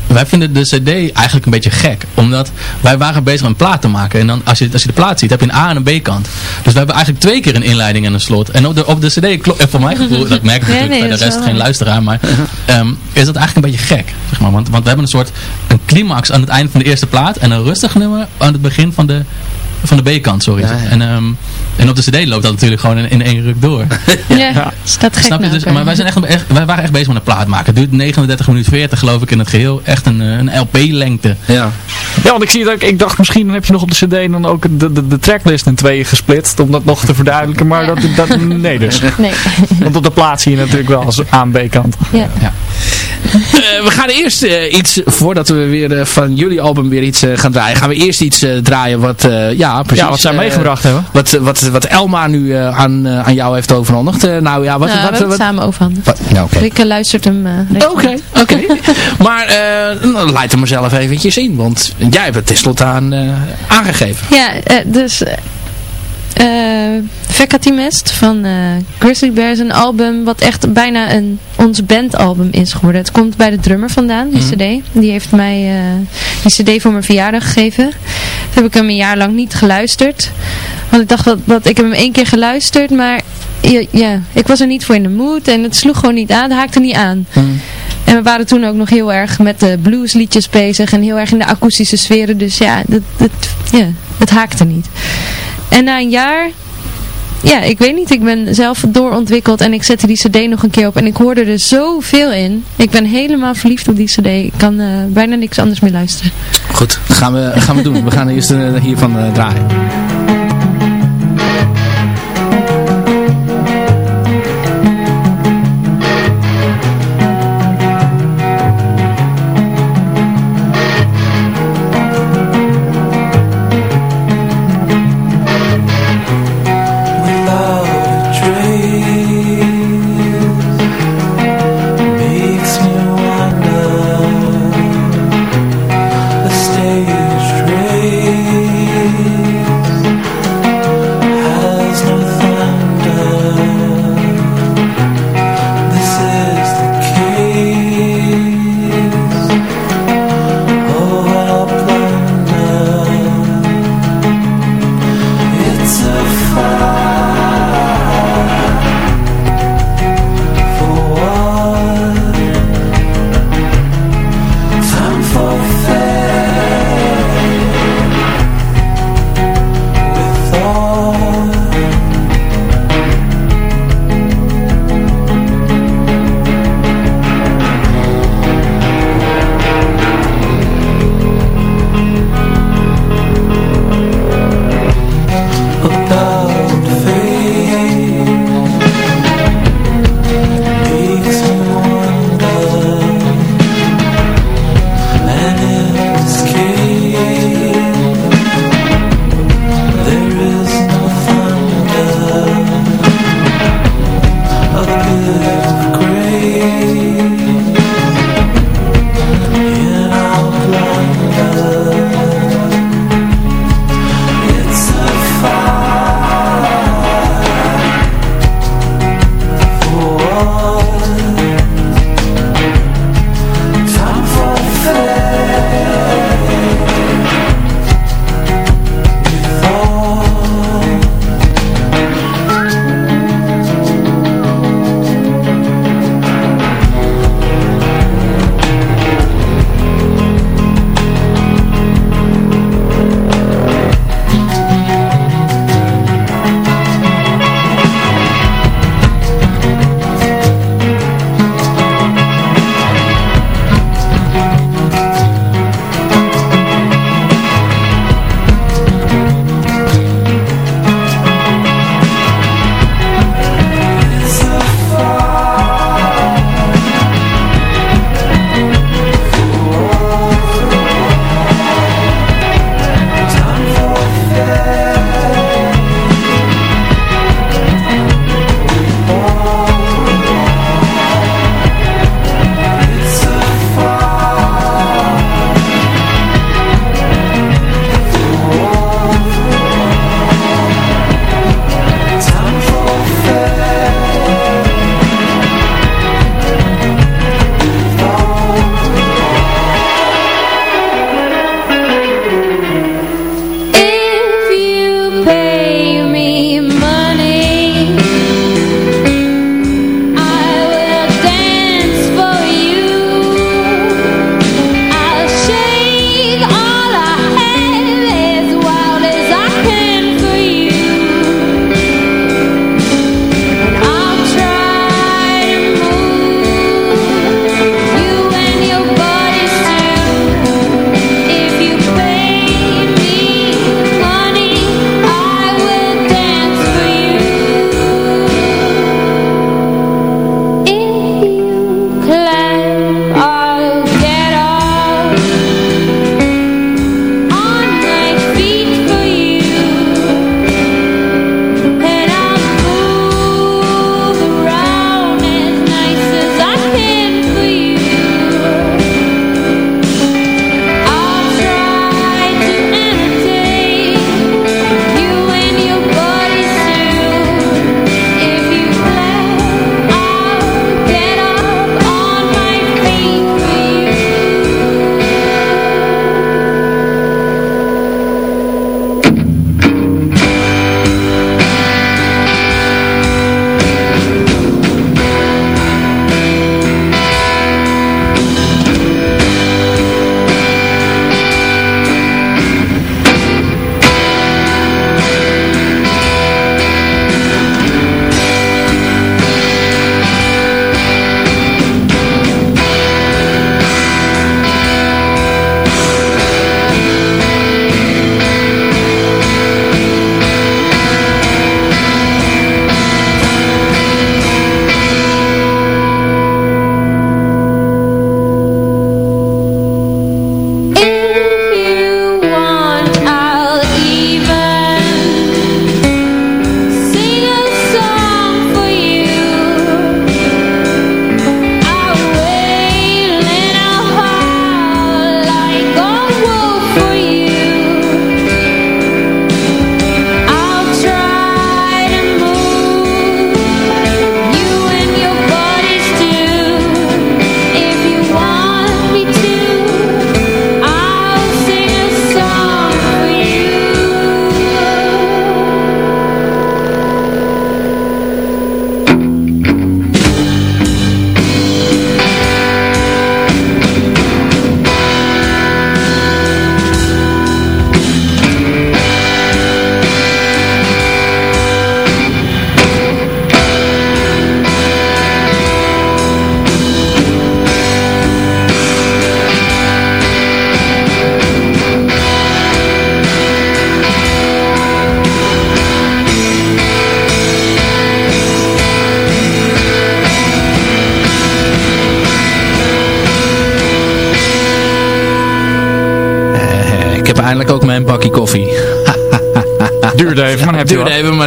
wij vinden de cd eigenlijk een beetje gek. Omdat wij waren bezig een plaat te maken. En dan als je, als je de plaat ziet, heb je een A en een B kant. Dus we hebben eigenlijk twee keer een inleiding en een slot. En op de, op de cd, klopt, voor mijn gevoel, dat merk ik natuurlijk bij de rest geen luisteraar. Maar um, is dat eigenlijk een beetje gek. Zeg maar. want, want we hebben een soort een climax aan het eind van de eerste plaat. En een rustig nummer aan het begin van de, van de B-kant, sorry. En, um, en op de cd loopt dat natuurlijk gewoon in, in één ruk door. ja, ja. staat gek Snap je? Dus, maar wij, zijn echt, echt, wij waren echt bezig met een plaat maken. Het duurt 39 minuten 40 geloof ik in het geheel. Echt een, een LP-lengte. Ja. ja, want ik zie dat ik dacht misschien heb je nog op de cd dan ook de, de, de tracklist in tweeën gesplitst. Om dat nog te verduidelijken. Maar dat, dat, nee dus. Nee. Want op de plaat zie je natuurlijk wel als A en B-kant. Ja. ja. Uh, we gaan eerst uh, iets, voordat we weer uh, van jullie album weer iets gaan draaien, gaan we eerst iets draaien wat, ja, precies. Ja, wat zij meegebracht hebben. Wat, wat, wat Elma nu aan, aan jou heeft overhandigd. nou ja, wat, nou, wat, we wat, samen overhandigd. Okay. Ik luistert hem. Oké, oké. maar uh, leid hem mezelf eventjes in, want jij hebt het tenslotte aan aangegeven. Ja, dus uh, Vecatimest van uh, Grizzly Bears. Een album wat echt bijna een ons bandalbum is geworden. Het komt bij de drummer vandaan, die mhm. cd. Die heeft mij uh, die cd voor mijn verjaardag gegeven. Toen heb ik hem een jaar lang niet geluisterd. Want ik dacht, dat, ik heb hem één keer geluisterd, maar ja, ja, ik was er niet voor in de mood. En het sloeg gewoon niet aan, het haakte niet aan. Mhm. En we waren toen ook nog heel erg met de bluesliedjes bezig en heel erg in de akoestische sferen. Dus ja, dat, dat, ja, het haakte niet. En na een jaar, ja, ik weet niet, ik ben zelf doorontwikkeld en ik zette die cd nog een keer op en ik hoorde er zoveel in. Ik ben helemaal verliefd op die cd. Ik kan uh, bijna niks anders meer luisteren. Goed, gaan we, gaan we doen. We gaan eerst uh, hiervan uh, draaien.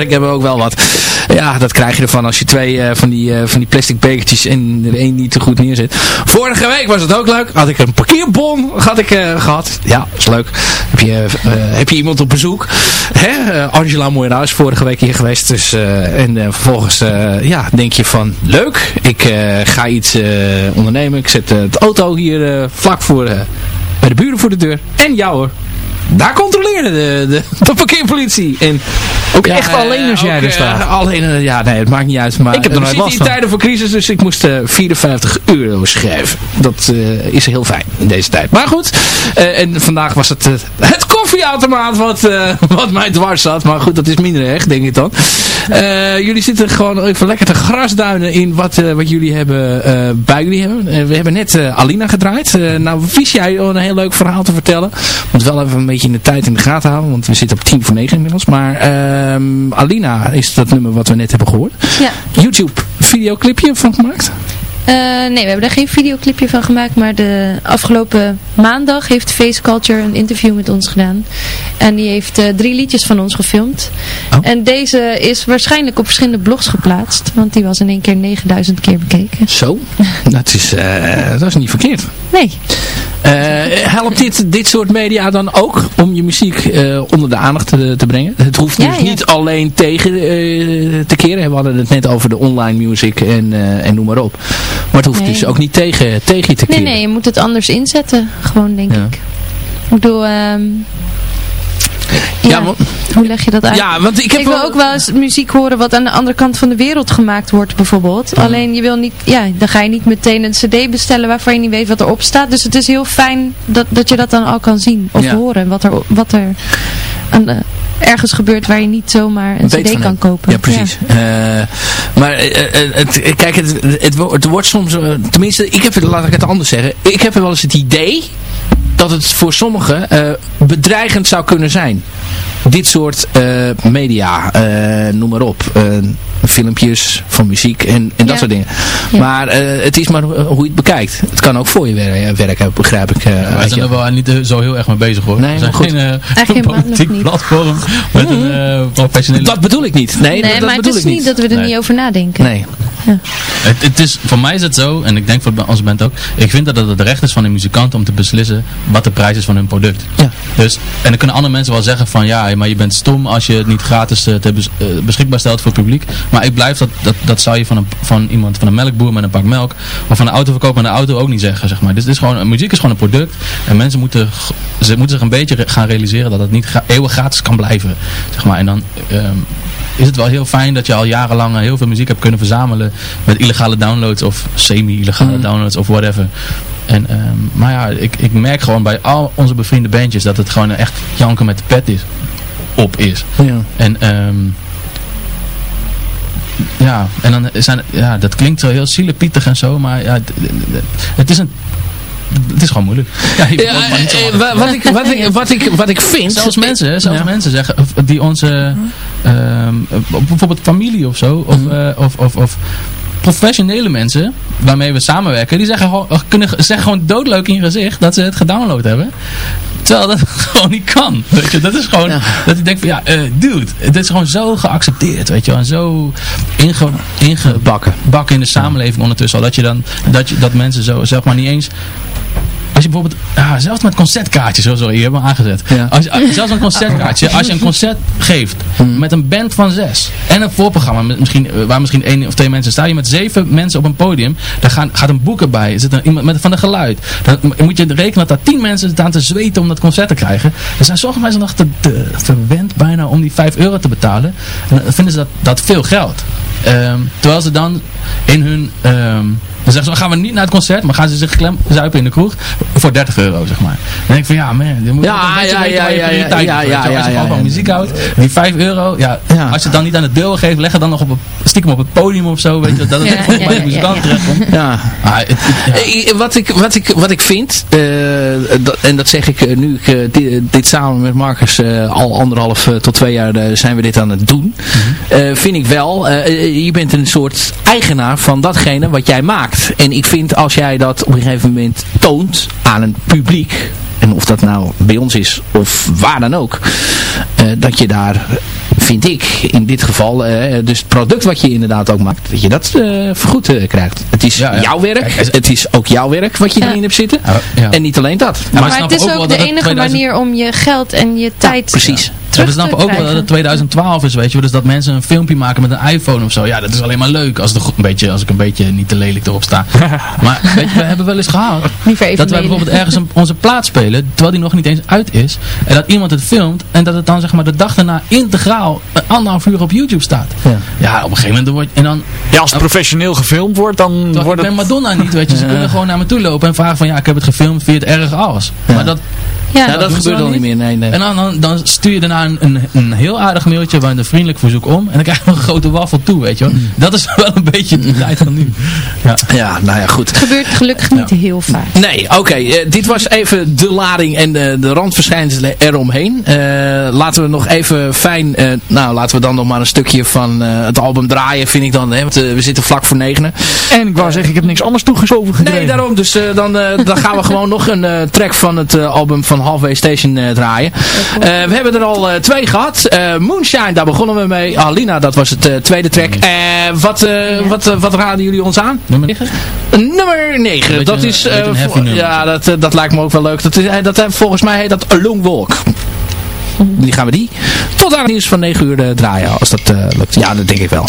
Ik heb ook wel wat. Ja, dat krijg je ervan als je twee uh, van, die, uh, van die plastic bekertjes en er één niet te goed neerzet. Vorige week was het ook leuk. Had ik een parkeerbon had ik, uh, gehad. Ja, is leuk. Heb je, heb je iemand op bezoek. Hè? Angela Moerenhuis vorige week hier geweest. Dus, en vervolgens ja, denk je van leuk. Ik ga iets ondernemen. Ik zet de auto hier vlak voor bij de buren voor de deur. En jou hoor daar controleerde de, de, de parkeerpolitie. En, ook echt alleen als jij er staat? Uh, alleen, ja, nee, het maakt niet uit. Maar ik heb er nooit last in tijden voor crisis, dus ik moest uh, 54 euro schrijven. Dat is heel fijn in deze tijd. Maar goed, en vandaag was het het koffieautomaat wat, wat mij dwars zat. Maar goed, dat is minder erg, denk ik dan. jullie zitten gewoon even lekker te grasduinen in wat, wat jullie hebben bij jullie hebben. we hebben net Alina gedraaid. nou, wist jij een heel leuk verhaal te vertellen? Moet wel even een beetje in de tijd in de gaten houden, want we zitten op 10 voor 9 inmiddels. Maar um, Alina is dat nummer wat we net hebben gehoord. Ja. YouTube videoclipje van gemaakt? Uh, nee, we hebben daar geen videoclipje van gemaakt, maar de afgelopen maandag heeft Face Culture een interview met ons gedaan. En die heeft uh, drie liedjes van ons gefilmd. Oh. En deze is waarschijnlijk op verschillende blogs geplaatst, want die was in één keer 9000 keer bekeken. Zo, dat is, uh, dat is niet verkeerd. Nee. helpt dit, dit soort media dan ook om je muziek onder de aandacht te, te, brengen? Het hoeft dus ja, ja. niet alleen tegen te keren. We hadden het net over de online music en, en noem maar op. Maar het hoeft nee. dus ook niet tegen, tegen je te keren. Nee, nee, je moet het anders inzetten. Gewoon, denk ja. ik. Ik bedoel... Um, ja, ja hoe leg je dat uit? Ja, want ik, heb ik wil ook wel eens muziek horen wat aan de andere kant van de wereld gemaakt wordt bijvoorbeeld. Alleen je wil niet, ja, dan ga je niet meteen een cd bestellen waarvan je niet weet wat erop staat. Dus het is heel fijn dat, dat je dat dan al kan zien of ja. horen. Wat er, wat er aan de, ergens gebeurt waar je niet zomaar een cd kan kopen. Ja, precies. Ja. Uh, maar uh, het, kijk, het, het, het, wordt soms, tenminste, ik heb laat ik het anders zeggen. Ik heb wel eens het idee dat het voor sommigen bedreigend zou kunnen zijn dit soort media, noem maar op. Uh, filmpjes van muziek en, en dat ja. soort dingen. Ja. Maar het is maar hoe je het bekijkt. Het kan ook voor je wer werken, begrijp ik. Ja, wij zijn er wel niet zo heel erg mee bezig hoor. Nee, We zijn goed. geen politiek platform met mm -hmm. een professionele... Dat bedoel ik niet. Nee, nee dat, maar dat het is niet niet dat we er nee. niet over nadenken. Nee. Ja. Het, het, is, voor mij is het zo, en ik denk voor onze band ook, ik vind dat het het recht is van de muzikant om te beslissen wat de prijs is van hun product. Ja. Dus, en dan kunnen andere mensen wel zeggen van ja, maar je bent stom als je het niet gratis uh, te bes uh, beschikbaar stelt voor het publiek. Maar ik blijf dat, dat, dat zou je van, een, van iemand, van een melkboer met een pak melk, of van een autoverkoper met een auto ook niet zeggen, zeg maar. Dus dit is gewoon, muziek is gewoon een product en mensen moeten, ze moeten zich een beetje gaan realiseren dat het niet eeuwig gratis kan blijven, zeg maar. En dan... Um, is het wel heel fijn dat je al jarenlang heel veel muziek hebt kunnen verzamelen met illegale downloads of semi-illegale mm. downloads of whatever. En, um, maar ja, ik, ik merk gewoon bij al onze bevriende bandjes dat het gewoon echt janken met de pet is. Op is. Ja. En um, ja, en dan zijn ja, dat klinkt zo heel zielepietig en zo, maar ja, het is een het is gewoon moeilijk. Ja, ja, eh, wat, ik, wat, ik, wat, ik, wat ik vind... Zelfs mensen, zelfs ja. mensen zeggen, die onze... Uh, bijvoorbeeld familie of zo, of, uh, of, of, of professionele mensen waarmee we samenwerken, die zeggen, kunnen, zeggen gewoon doodleuk in je gezicht dat ze het gedownload hebben. Terwijl dat gewoon niet kan. Weet je, dat is gewoon, ja. dat ik denk van ja, uh, dude, het is gewoon zo geaccepteerd, weet je wel. En zo inge, ingebakken bakken in de samenleving ondertussen al. Dat je dan, dat, je, dat mensen zo, zeg maar niet eens als je bijvoorbeeld, ja, zelfs met concertkaartjes, zo, sorry, je hebt me aangezet. Ja. Als, zelfs een concertkaartje, als je een concert geeft hmm. met een band van zes en een voorprogramma met misschien, waar misschien één of twee mensen staan, je met zeven mensen op een podium, daar gaan, gaat een boek erbij, er zit een, iemand met, van de geluid. Dan moet je rekenen dat daar tien mensen staan te zweten om dat concert te krijgen. Er zijn sommige mensen nog te, te verwend bijna om die vijf euro te betalen. En dan vinden ze dat, dat veel geld. Um, terwijl ze dan in hun... Um, dan zeggen ze, gaan we niet naar het concert, maar gaan ze zich klem zuipen in de kroeg voor 30 euro, zeg maar. Dan denk ik van, ja man, je moet ja, een beetje ja, weten ja, waar je prioriteit ja, ja, ja, ja, Als je gewoon van ja, muziek houdt, die 5 euro, ja, Ja. als je het dan niet aan het deel geeft, leg het dan nog op een, stiekem op het podium of zo, weet je, dat het ja, bij de ja, muzikant terechtkomt. Ja. Ah. Eh, Wat ik, wat ik, wat ik vind, eh, dat, en dat zeg ik eh, nu ik dit, dit samen met Marcus eh, al anderhalf tot twee jaar zijn we dit aan het doen, eh, vind ik wel, eh, je bent een soort eigenaar van datgene wat jij maakt. En ik vind als jij dat op een gegeven moment toont aan een publiek, en of dat nou bij ons is of waar dan ook, dat je daar vind ik in dit geval, dus het product wat je inderdaad ook maakt, dat je dat vergoed krijgt. Het is jouw werk, het is ook jouw werk wat je erin hebt zitten. En niet alleen dat. Maar, het is ook de enige manier om je geld en je tijd precies. Ja, we snappen ook wel dat het 2012 is, weet je Dus dat mensen een filmpje maken met een iPhone of zo. Ja, dat is alleen maar leuk als, het een beetje, als ik een beetje niet te lelijk erop sta. maar weet je, we hebben wel eens gehad dat wij bijvoorbeeld ergens een, onze plaat spelen, terwijl die nog niet eens uit is. En dat iemand het filmt en dat het dan zeg maar de dag daarna integraal een anderhalf uur op YouTube staat. Ja, ja op een gegeven moment wordt... En dan, ja, als het professioneel gefilmd wordt, dan wordt ik ben Madonna niet, weet je. Ze kunnen gewoon naar me toe lopen en vragen van ja, ik heb het gefilmd, vind je het erg als? Maar dat, ja, dat, dat gebeurt al niet meer. Nee, nee. En dan, dan, dan, stuur je daarna een, een, een heel aardig mailtje waar een vriendelijk verzoek om. En dan krijg je een grote wafel toe, weet je wel. Mm. Dat is wel een beetje de tijd van nu. Ja, ja nou ja, goed. Het gebeurt gelukkig niet heel vaak. Nee, oké. Eh, dit was even de lading en de, de randverschijnselen eromheen. Uh, laten we nog even fijn... Uh, nou, laten we dan nog maar een stukje van het album draaien, vind ik dan. Hè, want we zitten vlak voor negenen. En ik wou zeggen, ik heb niks anders toegeschoven gekregen. Nee, daarom. Dus dan, dan gaan we gewoon nog een track van het album van Halfway Station uh, draaien. Uh, we hebben er al uh, twee gehad. Moonshine, daar begonnen we mee. Alina, dat was het tweede track. wat, ja. wat, wat raden jullie ons aan? Nummer 9? Nummer 9. Dat is, ja, dat, dat lijkt me ook wel leuk. Dat, is, dat, volgens mij heet dat A Long Walk. Die gaan we die tot aan het nieuws van 9 uur draaien. Als dat lukt. Ja, dat denk ik wel.